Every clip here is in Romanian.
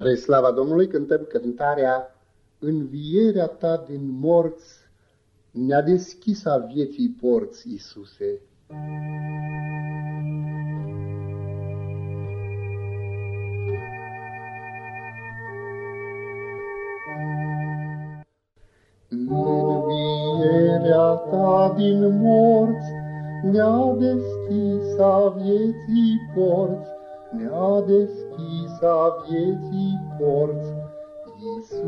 Spre slava Domnului cântăm cântarea Învierea ta din morți ne-a deschis a vieții porți, Iisuse. Învierea ta din morți ne-a deschis a vieții porți, ne-a deschis a vieții porți, Iisuse.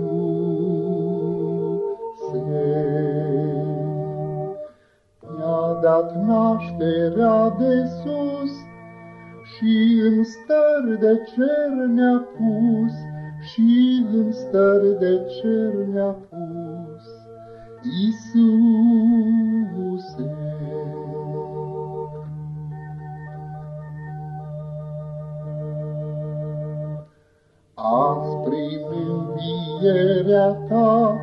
Ne-a dat nașterea de sus și în stări de cer ne-a pus, și în stări de cer ne-a pus, Iisuse. Azi prin învierea ta,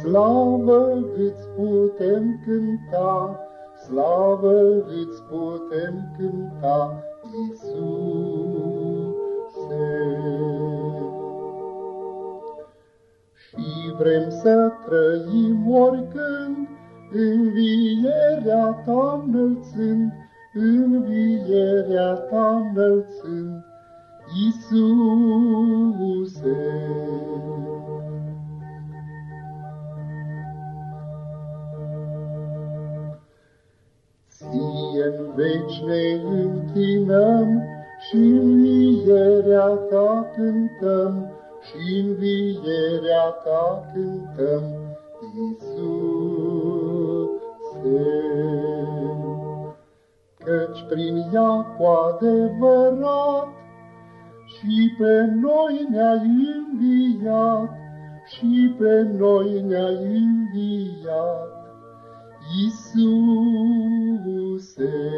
slavă îți putem cânta, slavă îți putem cânta, Iisuse. Și vrem să trăim oricând, învierea ta înălțând, învierea ta înălțând, Iisuse. Ție-n veci ne închinăm și învierea ta cântăm, și învierea ta cântăm, Iisuse. Căci prin ea cu adevărat și pe noi ne-ai înviat, și pe noi ne-ai înviat, Iisuse.